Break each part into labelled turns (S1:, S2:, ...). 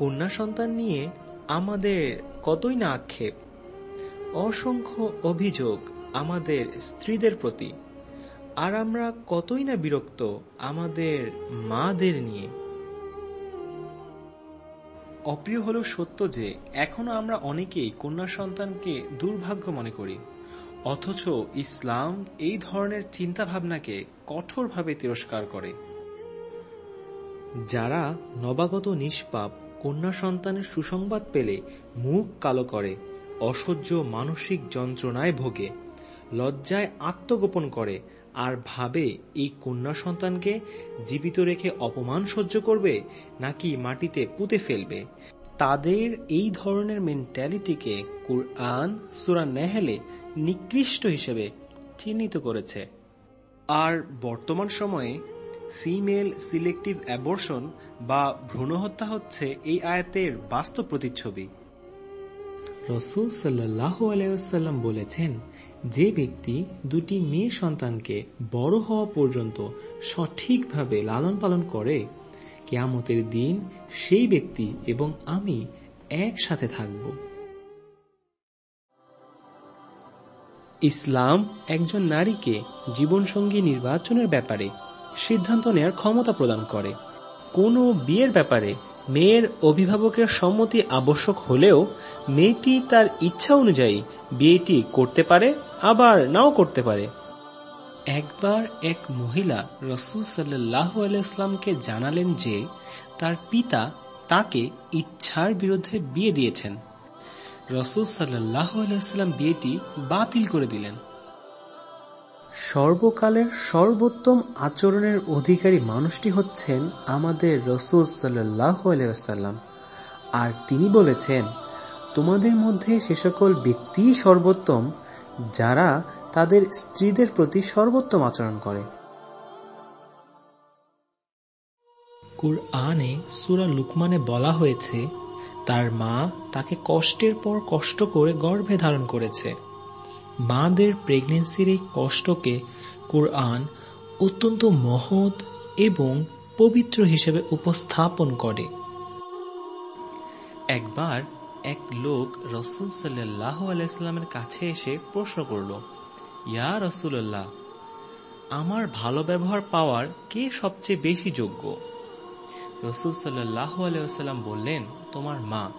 S1: কন্যা সন্তান নিয়ে আমাদের কতই না আক্ষেপ। অসংখ্য অভিযোগ আমাদের স্ত্রীদের প্রতি, আর আমরা কতই না বিরক্ত আমাদের মাদের নিয়ে। অপ্রিয় হলেও সত্য যে, এখনও আমরা অনেকেই কন্যা সন্তানকে দুর্ভাগ্য মনে করি, অথচ ইসলাম এই ধরনের চিন্তাভাবনাকে কঠোরভাবে তিরস্কার করে। যারা নবাগত নিষ্পাপ কন্যা সন্তানের সুসংবাদ পেলে মুখ কালো করে, অসহ্য মানসিক যন্ত্রণায় ভোগে, লজ্জায় আত্মগোপন করে আর ভাবে এই কন্যা সন্তানকে জীবিত রেখে অপমান সহ্য করবে নাকি মাটিতে পুঁতে ফেলবে? তাদের এই ধরনের মেন্টালিটিকে কুরআন, সুরা নেহেলে নিকৃষ্ট হিসেবে চিহ্নিত করেছে। আর বর্তমান সময়ে ফিমেল সিলেক্টিভ অ্যাবর্শন বা ভ্রূণহত্যা হচ্ছে এই আয়াতের বাস্তব প্রতিচ্ছবি। রসুল সাল্লাহ আলাইসাল্লাম বলেছেন, যে ব্যক্তি দুটি মেয়ে সন্তানকে বড় হওয়া পর্যন্ত সঠিকভাবে লালন পালন করে, কেয়ামতের দিন সেই ব্যক্তি এবং আমি একসাথে থাকব। ইসলাম একজন নারীকে জীবনসঙ্গী নির্বাচনের ব্যাপারে সিদ্ধান্ত নেয়ার ক্ষমতা প্রদান করে। কোনো বিয়ের ব্যাপারে মেয়ের অভিভাবকের সম্মতি আবশ্যক হলেও মেয়েটি তার ইচ্ছা অনুযায়ী বিয়েটি করতে পারে, আবার নাও করতে পারে। একবার এক মহিলা রসুল সাল্লাহ আলাইসলামকে জানালেন যে তার পিতা তাকে ইচ্ছার বিরুদ্ধে বিয়ে দিয়েছেন। রসুল সাল্লাহ আলাইসাল্লাম বিয়েটি বাতিল করে দিলেন। সর্বকালের সর্বোত্তম আচরণের অধিকারী মানুষটি হচ্ছেন আমাদের রসুল সাল্লাহ আর তিনি বলেছেন, তোমাদের মধ্যে সে সকল ব্যক্তি সর্বোত্তম, যারা তাদের স্ত্রীদের প্রতি সর্বোত্তম আচরণ করে। কুরআনে সুরা লুকমানে বলা হয়েছে, তার মা তাকে কষ্টের পর কষ্ট করে গর্ভে ধারণ করেছে। মাদের প্রেগনেন্সির এই কষ্টকে কোরআন অত্যন্ত মহৎ এবং পবিত্র হিসেবে উপস্থাপন করে। একবার এক লোক রসুল সাল্লাহ আলাইস্লামের কাছে এসে প্রশ্ন করল, ইয়া রসুল্লাহ আমার ভালো ব্যবহার পাওয়ার কে সবচেয়ে বেশি যোগ্য? রসুল সাল্লাহ আলাইসাল্লাম বললেন, তোমার মা।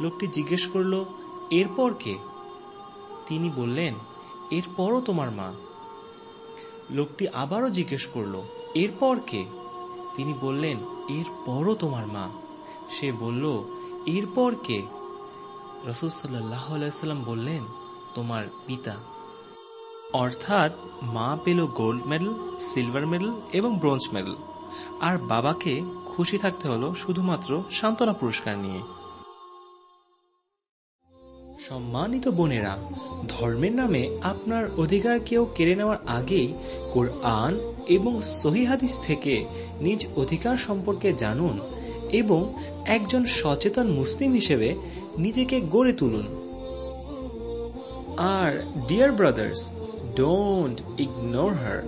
S1: লোকটি জিজ্ঞেস করল, এরপর কে? তিনি বললেন, এরপরও তোমার মা? লোকটি আবারও জিজ্ঞেস করল, এরপর কে? তিনি বললেন, এরপরও তোমার মা। সে বলল, এরপর কে? রসুল সাল্লাহ আলাইসাল্লাম বললেন, তোমার পিতা। অর্থাৎ মা পেল গোল্ড মেডেল, সিলভার মেডেল এবং ব্রোঞ্জ মেডেল। আর বাবাকে খুশি থাকতে হলো শুধুমাত্র সান্ত্বনা পুরস্কার নিয়ে। সম্মানিত বোনেরা, ধর্মের নামে আপনার অধিকার কেউ কেড়ে নেওয়ার আগেই কোরআন এবং সহিহাদিস থেকে নিজ অধিকার সম্পর্কে জানুন এবং একজন সচেতন মুসলিম হিসেবে নিজেকে গড়ে তুলুন। আর dear brothers don't ignore her